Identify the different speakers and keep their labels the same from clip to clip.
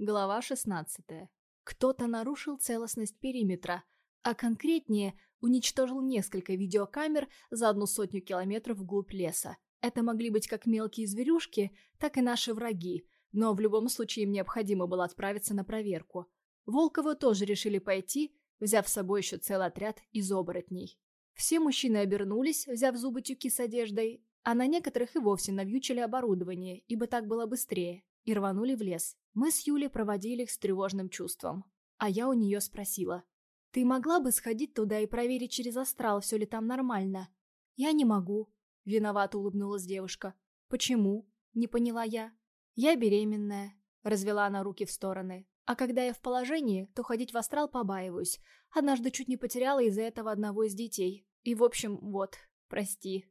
Speaker 1: Глава 16. Кто-то нарушил целостность периметра, а конкретнее уничтожил несколько видеокамер за одну сотню километров вглубь леса. Это могли быть как мелкие зверюшки, так и наши враги, но в любом случае им необходимо было отправиться на проверку. Волковы тоже решили пойти, взяв с собой еще целый отряд из оборотней. Все мужчины обернулись, взяв зубы тюки с одеждой, а на некоторых и вовсе навьючили оборудование, ибо так было быстрее и рванули в лес. Мы с Юлей проводили их с тревожным чувством. А я у нее спросила. «Ты могла бы сходить туда и проверить через астрал, все ли там нормально?» «Я не могу», — виновато улыбнулась девушка. «Почему?» — не поняла я. «Я беременная», — развела она руки в стороны. «А когда я в положении, то ходить в астрал побаиваюсь. Однажды чуть не потеряла из-за этого одного из детей. И, в общем, вот, прости».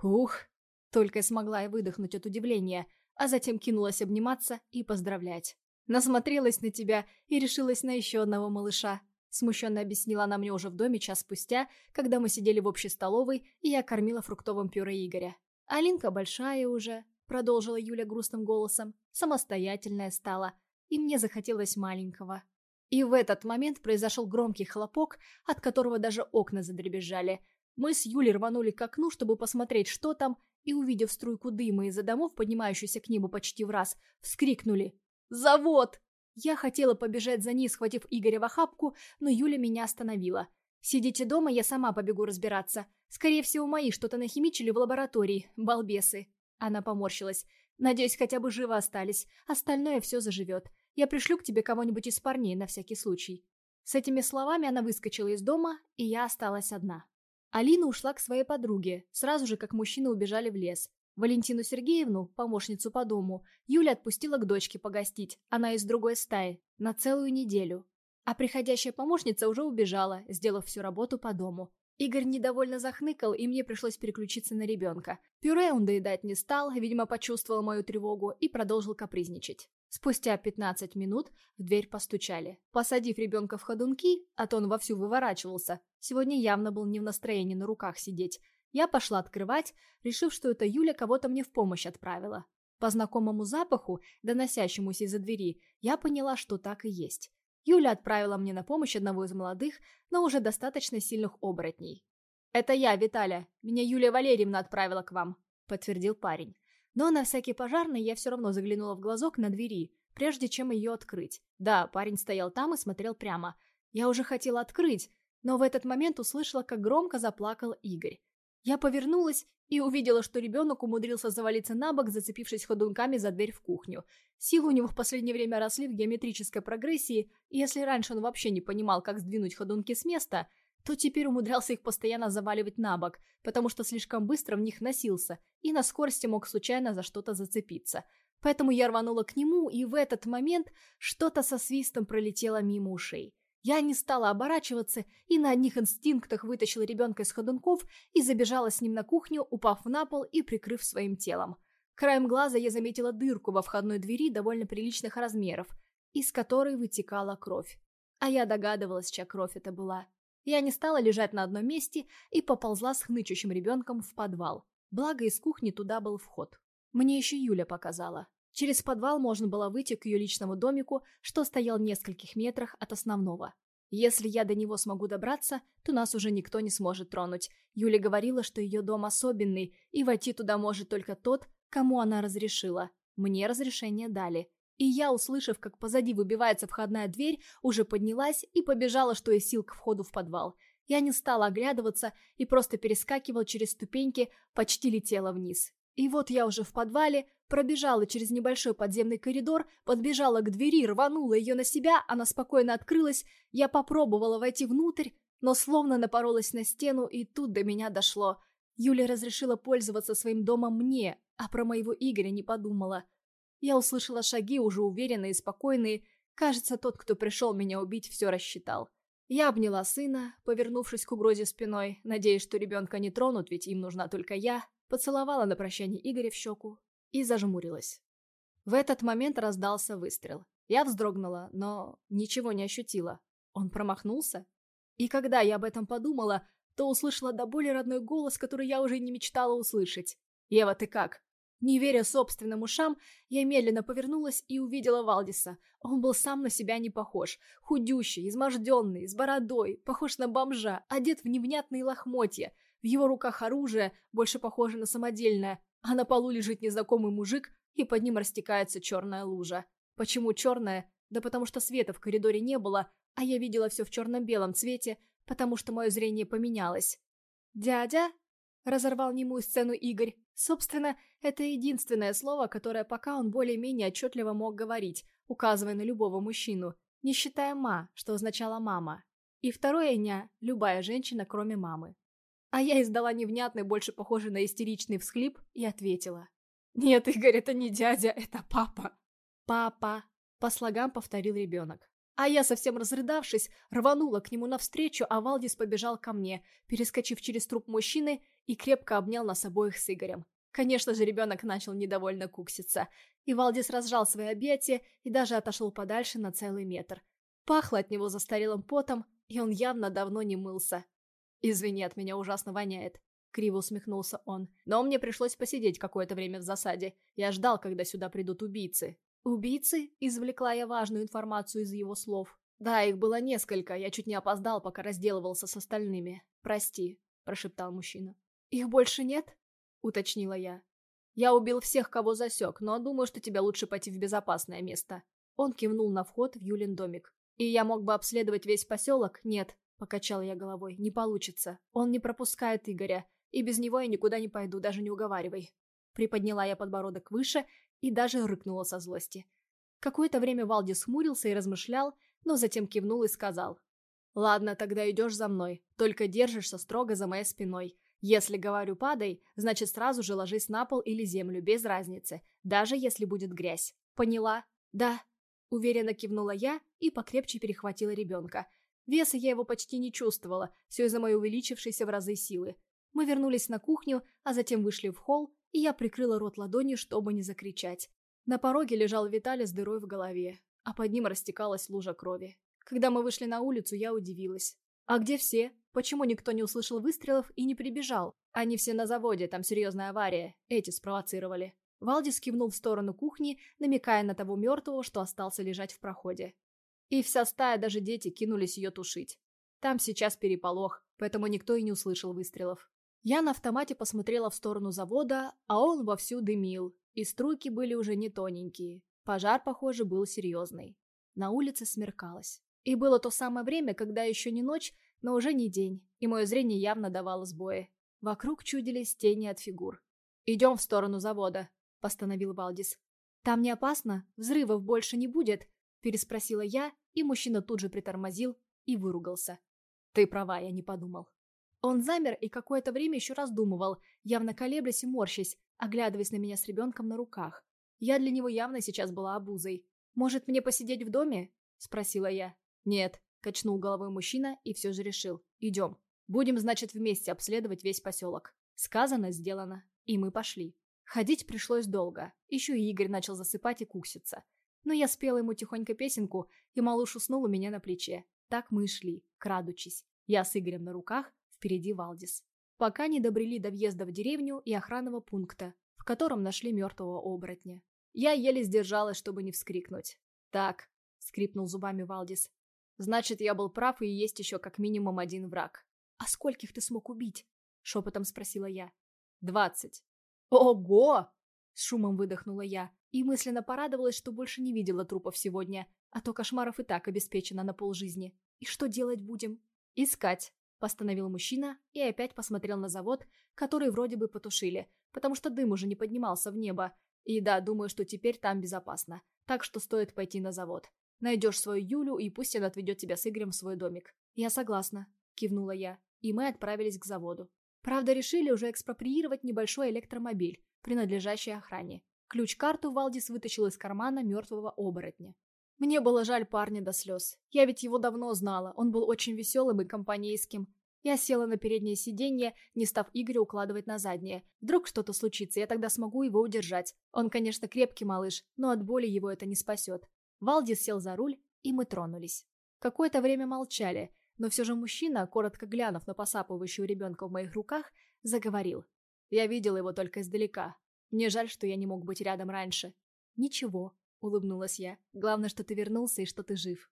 Speaker 1: «Ух!» — только смогла я выдохнуть от удивления — а затем кинулась обниматься и поздравлять. Насмотрелась на тебя и решилась на еще одного малыша. Смущенно объяснила она мне уже в доме час спустя, когда мы сидели в общей столовой, и я кормила фруктовым пюре Игоря. «Алинка большая уже», — продолжила Юля грустным голосом, «самостоятельная стала, и мне захотелось маленького». И в этот момент произошел громкий хлопок, от которого даже окна задребезжали. Мы с Юлей рванули к окну, чтобы посмотреть, что там, и, увидев струйку дыма из-за домов, поднимающуюся к небу почти в раз, вскрикнули «Завод!». Я хотела побежать за ней, схватив Игоря в охапку, но Юля меня остановила. «Сидите дома, я сама побегу разбираться. Скорее всего, мои что-то нахимичили в лаборатории, балбесы». Она поморщилась. «Надеюсь, хотя бы живы остались. Остальное все заживет. Я пришлю к тебе кого-нибудь из парней на всякий случай». С этими словами она выскочила из дома, и я осталась одна. Алина ушла к своей подруге, сразу же, как мужчины убежали в лес. Валентину Сергеевну, помощницу по дому, Юля отпустила к дочке погостить, она из другой стаи, на целую неделю. А приходящая помощница уже убежала, сделав всю работу по дому. Игорь недовольно захныкал, и мне пришлось переключиться на ребенка. Пюре он доедать не стал, видимо, почувствовал мою тревогу и продолжил капризничать. Спустя 15 минут в дверь постучали. Посадив ребенка в ходунки, а то он вовсю выворачивался, сегодня явно был не в настроении на руках сидеть, я пошла открывать, решив, что это Юля кого-то мне в помощь отправила. По знакомому запаху, доносящемуся из-за двери, я поняла, что так и есть. Юля отправила мне на помощь одного из молодых, но уже достаточно сильных оборотней. «Это я, Виталя. Меня Юлия Валерьевна отправила к вам», — подтвердил парень. Но на всякий пожарный я все равно заглянула в глазок на двери, прежде чем ее открыть. Да, парень стоял там и смотрел прямо. Я уже хотела открыть, но в этот момент услышала, как громко заплакал Игорь. Я повернулась и увидела, что ребенок умудрился завалиться на бок, зацепившись ходунками за дверь в кухню. Силы у него в последнее время росли в геометрической прогрессии, и если раньше он вообще не понимал, как сдвинуть ходунки с места – то теперь умудрялся их постоянно заваливать на бок, потому что слишком быстро в них носился и на скорости мог случайно за что-то зацепиться. Поэтому я рванула к нему, и в этот момент что-то со свистом пролетело мимо ушей. Я не стала оборачиваться и на одних инстинктах вытащила ребенка из ходунков и забежала с ним на кухню, упав на пол и прикрыв своим телом. Краем глаза я заметила дырку во входной двери довольно приличных размеров, из которой вытекала кровь. А я догадывалась, чья кровь это была. Я не стала лежать на одном месте и поползла с хнычущим ребенком в подвал. Благо, из кухни туда был вход. Мне еще Юля показала. Через подвал можно было выйти к ее личному домику, что стоял в нескольких метрах от основного. Если я до него смогу добраться, то нас уже никто не сможет тронуть. Юля говорила, что ее дом особенный, и войти туда может только тот, кому она разрешила. Мне разрешение дали. И я, услышав, как позади выбивается входная дверь, уже поднялась и побежала, что из сил к входу в подвал. Я не стала оглядываться и просто перескакивала через ступеньки, почти летела вниз. И вот я уже в подвале, пробежала через небольшой подземный коридор, подбежала к двери, рванула ее на себя, она спокойно открылась, я попробовала войти внутрь, но словно напоролась на стену, и тут до меня дошло. Юля разрешила пользоваться своим домом мне, а про моего Игоря не подумала. Я услышала шаги, уже уверенные и спокойные. Кажется, тот, кто пришел меня убить, все рассчитал. Я обняла сына, повернувшись к угрозе спиной, надеясь, что ребенка не тронут, ведь им нужна только я, поцеловала на прощание Игоря в щеку и зажмурилась. В этот момент раздался выстрел. Я вздрогнула, но ничего не ощутила. Он промахнулся? И когда я об этом подумала, то услышала до боли родной голос, который я уже не мечтала услышать. «Ева, ты как?» Не веря собственным ушам, я медленно повернулась и увидела Валдиса. Он был сам на себя не похож. Худющий, изможденный, с бородой, похож на бомжа, одет в невнятные лохмотья. В его руках оружие, больше похоже на самодельное, а на полу лежит незнакомый мужик, и под ним растекается черная лужа. Почему черная? Да потому что света в коридоре не было, а я видела все в черно-белом цвете, потому что мое зрение поменялось. «Дядя?» — разорвал немую сцену Игорь. Собственно, это единственное слово, которое пока он более-менее отчетливо мог говорить, указывая на любого мужчину, не считая «ма», что означало «мама». И второе «ня» — любая женщина, кроме мамы. А я издала невнятный, больше похожий на истеричный всхлип, и ответила. «Нет, Игорь, это не дядя, это папа». «Папа», — по слогам повторил ребенок. А я, совсем разрыдавшись, рванула к нему навстречу, а Валдис побежал ко мне, перескочив через труп мужчины и крепко обнял нас обоих с Игорем. Конечно же, ребенок начал недовольно кукситься, и Валдис разжал свои объятия и даже отошел подальше на целый метр. Пахло от него застарелым потом, и он явно давно не мылся. «Извини, от меня ужасно воняет», — криво усмехнулся он. «Но мне пришлось посидеть какое-то время в засаде. Я ждал, когда сюда придут убийцы. «Убийцы?» – извлекла я важную информацию из его слов. «Да, их было несколько, я чуть не опоздал, пока разделывался с остальными. Прости», – прошептал мужчина. «Их больше нет?» – уточнила я. «Я убил всех, кого засек, но думаю, что тебе лучше пойти в безопасное место». Он кивнул на вход в Юлин домик. «И я мог бы обследовать весь поселок? Нет», – покачал я головой. «Не получится. Он не пропускает Игоря, и без него я никуда не пойду, даже не уговаривай». Приподняла я подбородок выше и даже рыкнула со злости. Какое-то время Валдис хмурился и размышлял, но затем кивнул и сказал. «Ладно, тогда идешь за мной, только держишься строго за моей спиной. Если говорю «падай», значит сразу же ложись на пол или землю, без разницы, даже если будет грязь. Поняла?» «Да», — уверенно кивнула я и покрепче перехватила ребенка. Веса я его почти не чувствовала, все из-за моей увеличившейся в разы силы. Мы вернулись на кухню, а затем вышли в холл, и я прикрыла рот ладонью, чтобы не закричать. На пороге лежал Виталий с дырой в голове, а под ним растекалась лужа крови. Когда мы вышли на улицу, я удивилась. «А где все? Почему никто не услышал выстрелов и не прибежал? Они все на заводе, там серьезная авария. Эти спровоцировали». Валдис кивнул в сторону кухни, намекая на того мертвого, что остался лежать в проходе. И вся стая, даже дети, кинулись ее тушить. Там сейчас переполох, поэтому никто и не услышал выстрелов. Я на автомате посмотрела в сторону завода, а он вовсю дымил, и струйки были уже не тоненькие. Пожар, похоже, был серьезный. На улице смеркалось. И было то самое время, когда еще не ночь, но уже не день, и мое зрение явно давало сбои. Вокруг чудились тени от фигур. «Идем в сторону завода», — постановил Валдис. «Там не опасно? Взрывов больше не будет?» — переспросила я, и мужчина тут же притормозил и выругался. «Ты права, я не подумал». Он замер и какое-то время еще раздумывал, явно колеблясь и морщась, оглядываясь на меня с ребенком на руках. Я для него явно сейчас была обузой. «Может, мне посидеть в доме?» – спросила я. «Нет», – качнул головой мужчина и все же решил. «Идем. Будем, значит, вместе обследовать весь поселок». Сказано, сделано. И мы пошли. Ходить пришлось долго. Еще и Игорь начал засыпать и кукситься. Но я спела ему тихонько песенку, и малыш уснул у меня на плече. Так мы и шли, крадучись. Я с Игорем на руках, впереди Валдис. Пока не добрели до въезда в деревню и охранного пункта, в котором нашли мертвого оборотня. Я еле сдержалась, чтобы не вскрикнуть. «Так», — скрипнул зубами Валдис. «Значит, я был прав, и есть еще как минимум один враг». «А скольких ты смог убить?» — шепотом спросила я. «Двадцать». «Ого!» — с шумом выдохнула я и мысленно порадовалась, что больше не видела трупов сегодня, а то кошмаров и так обеспечено на полжизни. «И что делать будем?» «Искать», Постановил мужчина и опять посмотрел на завод, который вроде бы потушили, потому что дым уже не поднимался в небо. И да, думаю, что теперь там безопасно. Так что стоит пойти на завод. Найдешь свою Юлю, и пусть она отведет тебя с Игорем в свой домик. Я согласна, кивнула я. И мы отправились к заводу. Правда, решили уже экспроприировать небольшой электромобиль, принадлежащий охране. Ключ-карту Валдис вытащил из кармана мертвого оборотня. Мне было жаль парня до слез. Я ведь его давно знала, он был очень веселым и компанейским. Я села на переднее сиденье, не став Игоря укладывать на заднее. Вдруг что-то случится, я тогда смогу его удержать. Он, конечно, крепкий малыш, но от боли его это не спасет. Валдис сел за руль, и мы тронулись. Какое-то время молчали, но все же мужчина, коротко глянув на посапывающего ребенка в моих руках, заговорил. Я видел его только издалека. Мне жаль, что я не мог быть рядом раньше». «Ничего», — улыбнулась я. «Главное, что ты вернулся и что ты жив».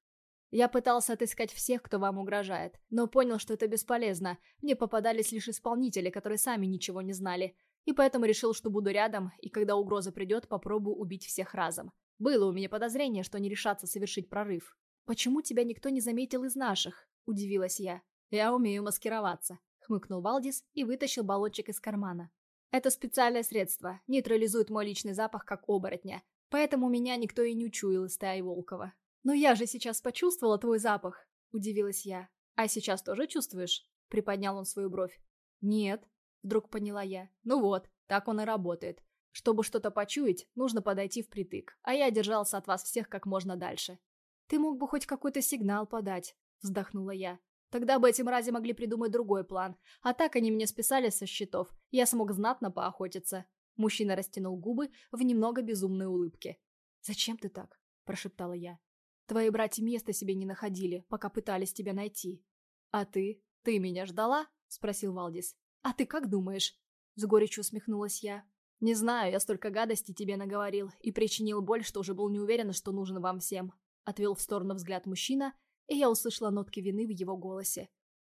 Speaker 1: Я пытался отыскать всех, кто вам угрожает, но понял, что это бесполезно. Мне попадались лишь исполнители, которые сами ничего не знали. И поэтому решил, что буду рядом, и когда угроза придет, попробую убить всех разом. Было у меня подозрение, что они решатся совершить прорыв. «Почему тебя никто не заметил из наших?» – удивилась я. «Я умею маскироваться», – хмыкнул Валдис и вытащил баллончик из кармана. «Это специальное средство, нейтрализует мой личный запах, как оборотня, поэтому меня никто и не учуял из стаи Волкова». «Но я же сейчас почувствовала твой запах», – удивилась я. «А сейчас тоже чувствуешь?» – приподнял он свою бровь. «Нет», – вдруг поняла я. «Ну вот, так он и работает. Чтобы что-то почуять, нужно подойти впритык, а я держался от вас всех как можно дальше. «Ты мог бы хоть какой-то сигнал подать», — вздохнула я. «Тогда бы эти мрази могли придумать другой план. А так они мне списали со счетов. Я смог знатно поохотиться». Мужчина растянул губы в немного безумной улыбке. «Зачем ты так?» – прошептала я. «Твои братья места себе не находили, пока пытались тебя найти». «А ты? Ты меня ждала?» – спросил Валдис. «А ты как думаешь?» – с горечью усмехнулась я. «Не знаю, я столько гадостей тебе наговорил и причинил боль, что уже был не уверен, что нужен вам всем. Отвел в сторону взгляд мужчина, и я услышала нотки вины в его голосе.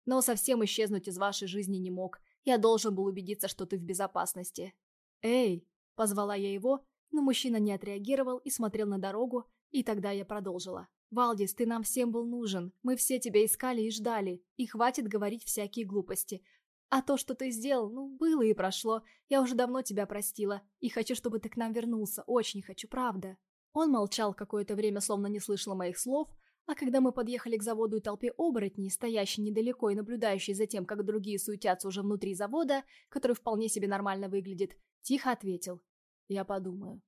Speaker 1: Но совсем исчезнуть из вашей жизни не мог. Я должен был убедиться, что ты в безопасности. «Эй!» – позвала я его, но мужчина не отреагировал и смотрел на дорогу, и тогда я продолжила. «Валдис, ты нам всем был нужен. Мы все тебя искали и ждали. И хватит говорить всякие глупости. А то, что ты сделал, ну, было и прошло. Я уже давно тебя простила. И хочу, чтобы ты к нам вернулся. Очень хочу, правда». Он молчал какое-то время, словно не слышал моих слов, а когда мы подъехали к заводу и толпе оборотней, стоящей недалеко и наблюдающей за тем, как другие суетятся уже внутри завода, который вполне себе нормально выглядит, тихо ответил. «Я подумаю».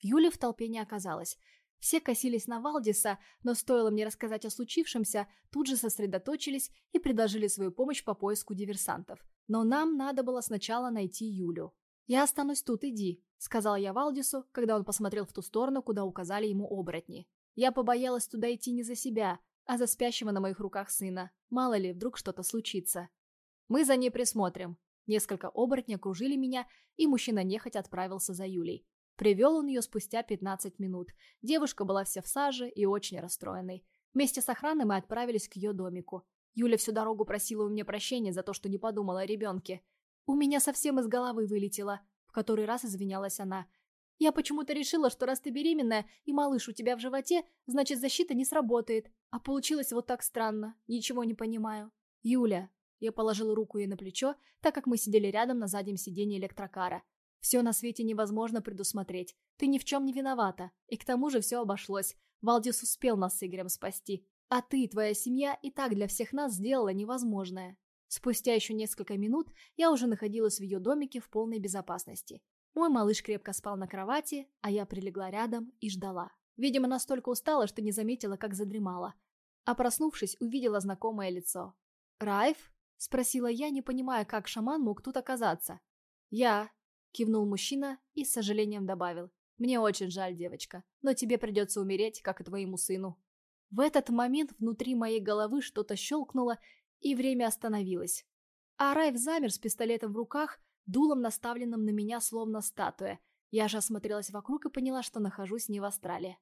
Speaker 1: Юли в толпе не оказалось. Все косились на Валдиса, но стоило мне рассказать о случившемся, тут же сосредоточились и предложили свою помощь по поиску диверсантов. Но нам надо было сначала найти Юлю. «Я останусь тут, иди», — сказал я Валдису, когда он посмотрел в ту сторону, куда указали ему оборотни. Я побоялась туда идти не за себя, а за спящего на моих руках сына. Мало ли, вдруг что-то случится. Мы за ней присмотрим. Несколько оборотней окружили меня, и мужчина нехотя отправился за Юлей. Привел он ее спустя 15 минут. Девушка была вся в саже и очень расстроенной. Вместе с охраной мы отправились к ее домику. Юля всю дорогу просила у меня прощения за то, что не подумала о ребенке. У меня совсем из головы вылетело, в который раз извинялась она. Я почему-то решила, что раз ты беременная и малыш у тебя в животе, значит защита не сработает. А получилось вот так странно. Ничего не понимаю. Юля. Я положила руку ей на плечо, так как мы сидели рядом на заднем сиденье электрокара. Все на свете невозможно предусмотреть. Ты ни в чем не виновата. И к тому же все обошлось. Валдис успел нас с Игорем спасти. А ты твоя семья и так для всех нас сделала невозможное. Спустя еще несколько минут я уже находилась в ее домике в полной безопасности. Мой малыш крепко спал на кровати, а я прилегла рядом и ждала. Видимо, настолько устала, что не заметила, как задремала. А проснувшись, увидела знакомое лицо. «Райф?» – спросила я, не понимая, как шаман мог тут оказаться. «Я», – кивнул мужчина и с сожалением добавил. «Мне очень жаль, девочка, но тебе придется умереть, как и твоему сыну». В этот момент внутри моей головы что-то щелкнуло, и время остановилось. А Райф замер с пистолетом в руках, дулом наставленным на меня словно статуя. Я же осмотрелась вокруг и поняла, что нахожусь не в Австралии.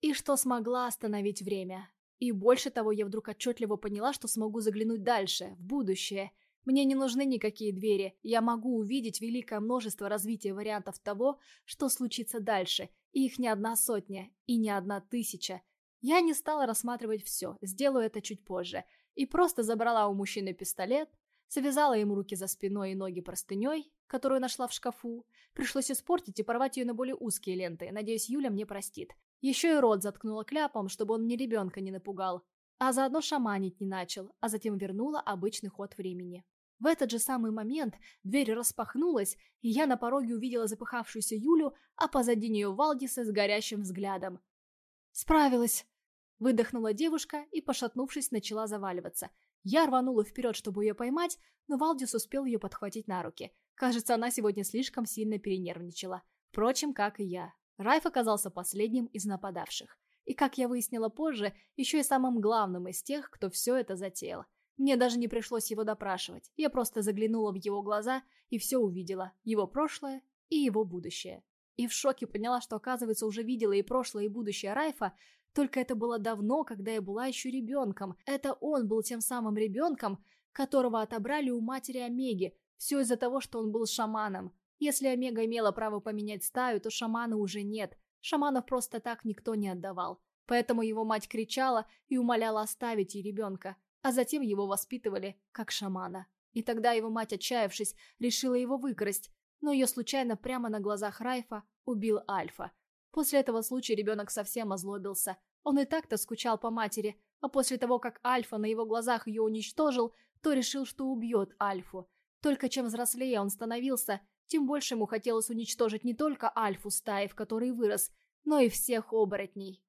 Speaker 1: И что смогла остановить время. И больше того, я вдруг отчетливо поняла, что смогу заглянуть дальше, в будущее. Мне не нужны никакие двери, я могу увидеть великое множество развития вариантов того, что случится дальше, и их не одна сотня, и не одна тысяча. Я не стала рассматривать все, сделаю это чуть позже – и просто забрала у мужчины пистолет, связала ему руки за спиной и ноги простыней, которую нашла в шкафу. Пришлось испортить и порвать ее на более узкие ленты, надеюсь, Юля мне простит. Еще и рот заткнула кляпом, чтобы он мне ребенка не напугал. А заодно шаманить не начал, а затем вернула обычный ход времени. В этот же самый момент дверь распахнулась, и я на пороге увидела запыхавшуюся Юлю, а позади нее Валдиса с горящим взглядом. «Справилась!» Выдохнула девушка и, пошатнувшись, начала заваливаться. Я рванула вперед, чтобы ее поймать, но Валдис успел ее подхватить на руки. Кажется, она сегодня слишком сильно перенервничала. Впрочем, как и я. Райф оказался последним из нападавших. И, как я выяснила позже, еще и самым главным из тех, кто все это затеял. Мне даже не пришлось его допрашивать. Я просто заглянула в его глаза и все увидела. Его прошлое и его будущее. И в шоке поняла, что, оказывается, уже видела и прошлое, и будущее Райфа, только это было давно, когда я была еще ребенком. Это он был тем самым ребенком, которого отобрали у матери Омеги, все из-за того, что он был шаманом. Если Омега имела право поменять стаю, то шамана уже нет. Шаманов просто так никто не отдавал. Поэтому его мать кричала и умоляла оставить ей ребенка, а затем его воспитывали как шамана. И тогда его мать, отчаявшись, решила его выкрасть, но ее случайно прямо на глазах Райфа убил Альфа. После этого случая ребенок совсем озлобился. Он и так-то скучал по матери, а после того, как Альфа на его глазах ее уничтожил, то решил, что убьет Альфу. Только чем взрослее он становился, тем больше ему хотелось уничтожить не только Альфу стаи, в которой вырос, но и всех оборотней.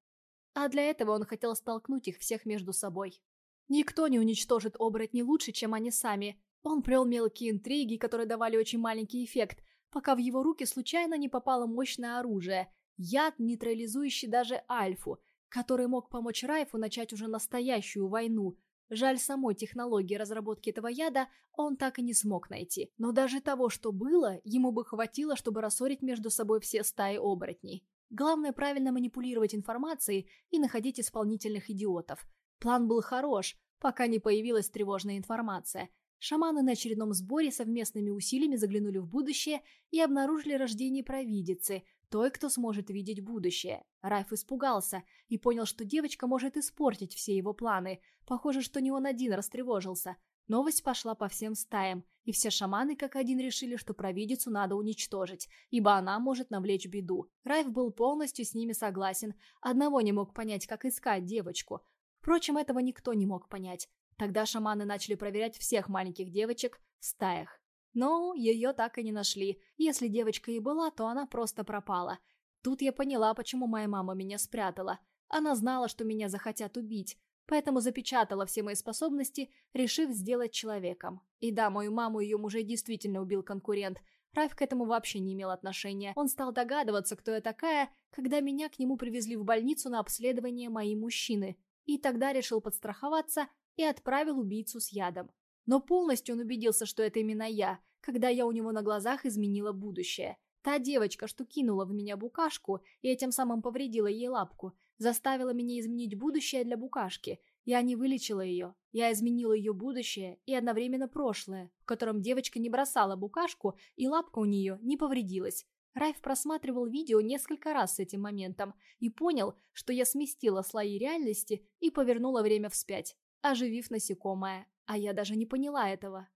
Speaker 1: А для этого он хотел столкнуть их всех между собой. Никто не уничтожит оборотней лучше, чем они сами. Он плел мелкие интриги, которые давали очень маленький эффект, пока в его руки случайно не попало мощное оружие – яд, нейтрализующий даже Альфу, который мог помочь Райфу начать уже настоящую войну. Жаль, самой технологии разработки этого яда он так и не смог найти. Но даже того, что было, ему бы хватило, чтобы рассорить между собой все стаи оборотней. Главное правильно манипулировать информацией и находить исполнительных идиотов. План был хорош, пока не появилась тревожная информация. Шаманы на очередном сборе совместными усилиями заглянули в будущее и обнаружили рождение провидицы, той, кто сможет видеть будущее. Райф испугался и понял, что девочка может испортить все его планы. Похоже, что не он один растревожился. Новость пошла по всем стаям, и все шаманы как один решили, что провидицу надо уничтожить, ибо она может навлечь беду. Райф был полностью с ними согласен, одного не мог понять, как искать девочку. Впрочем, этого никто не мог понять. Тогда шаманы начали проверять всех маленьких девочек в стаях. Но ее так и не нашли. Если девочка и была, то она просто пропала. Тут я поняла, почему моя мама меня спрятала. Она знала, что меня захотят убить, поэтому запечатала все мои способности, решив сделать человеком. И да, мою маму ее мужа действительно убил конкурент. Райф к этому вообще не имел отношения. Он стал догадываться, кто я такая, когда меня к нему привезли в больницу на обследование мои мужчины. И тогда решил подстраховаться и отправил убийцу с ядом. Но полностью он убедился, что это именно я, когда я у него на глазах изменила будущее. Та девочка, что кинула в меня букашку и этим самым повредила ей лапку, заставила меня изменить будущее для букашки. Я не вылечила ее. Я изменила ее будущее и одновременно прошлое, в котором девочка не бросала букашку и лапка у нее не повредилась. Райф просматривал видео несколько раз с этим моментом и понял, что я сместила слои реальности и повернула время вспять, оживив насекомое а я даже не поняла этого.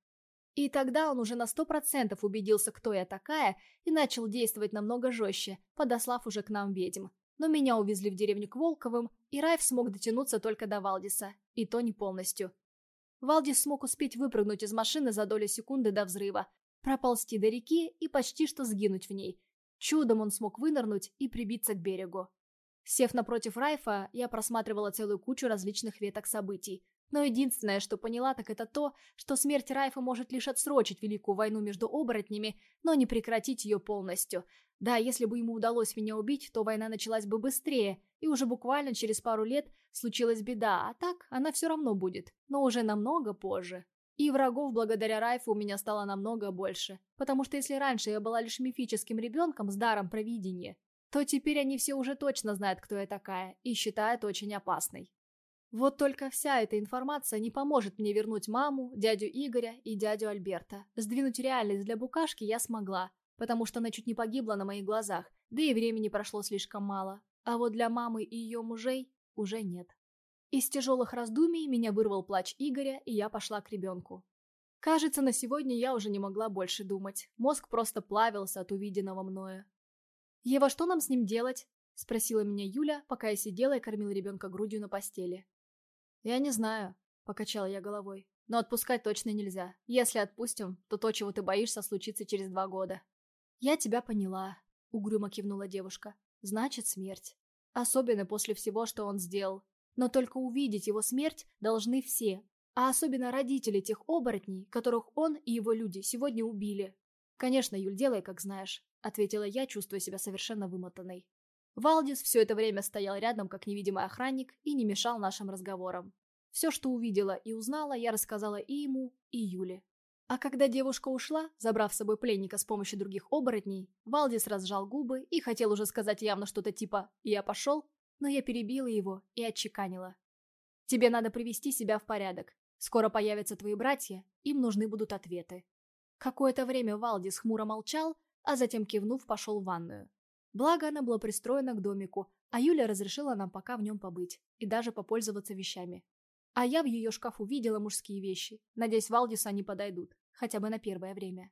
Speaker 1: И тогда он уже на сто процентов убедился, кто я такая, и начал действовать намного жестче, подослав уже к нам ведьм. Но меня увезли в деревню к Волковым, и Райф смог дотянуться только до Валдиса, и то не полностью. Валдис смог успеть выпрыгнуть из машины за долю секунды до взрыва, проползти до реки и почти что сгинуть в ней. Чудом он смог вынырнуть и прибиться к берегу. Сев напротив Райфа, я просматривала целую кучу различных веток событий, но единственное, что поняла, так это то, что смерть Райфа может лишь отсрочить Великую войну между оборотнями, но не прекратить ее полностью. Да, если бы ему удалось меня убить, то война началась бы быстрее, и уже буквально через пару лет случилась беда, а так она все равно будет, но уже намного позже. И врагов благодаря Райфу у меня стало намного больше, потому что если раньше я была лишь мифическим ребенком с даром провидения, то теперь они все уже точно знают, кто я такая, и считают очень опасной. Вот только вся эта информация не поможет мне вернуть маму, дядю Игоря и дядю Альберта. Сдвинуть реальность для букашки я смогла, потому что она чуть не погибла на моих глазах, да и времени прошло слишком мало. А вот для мамы и ее мужей уже нет. Из тяжелых раздумий меня вырвал плач Игоря, и я пошла к ребенку. Кажется, на сегодня я уже не могла больше думать. Мозг просто плавился от увиденного мною. «Ева, что нам с ним делать?» – спросила меня Юля, пока я сидела и кормила ребенка грудью на постели. «Я не знаю», — покачала я головой. «Но отпускать точно нельзя. Если отпустим, то то, чего ты боишься, случится через два года». «Я тебя поняла», — угрюмо кивнула девушка. «Значит, смерть. Особенно после всего, что он сделал. Но только увидеть его смерть должны все, а особенно родители тех оборотней, которых он и его люди сегодня убили». «Конечно, Юль, делай, как знаешь», — ответила я, чувствуя себя совершенно вымотанной. Валдис все это время стоял рядом, как невидимый охранник, и не мешал нашим разговорам. Все, что увидела и узнала, я рассказала и ему, и Юле. А когда девушка ушла, забрав с собой пленника с помощью других оборотней, Валдис разжал губы и хотел уже сказать явно что-то типа «я пошел», но я перебила его и отчеканила. «Тебе надо привести себя в порядок. Скоро появятся твои братья, им нужны будут ответы». Какое-то время Валдис хмуро молчал, а затем, кивнув, пошел в ванную. Благо, она была пристроена к домику, а Юля разрешила нам пока в нем побыть и даже попользоваться вещами. А я в ее шкафу видела мужские вещи. Надеюсь, Валдису они подойдут, хотя бы на первое время.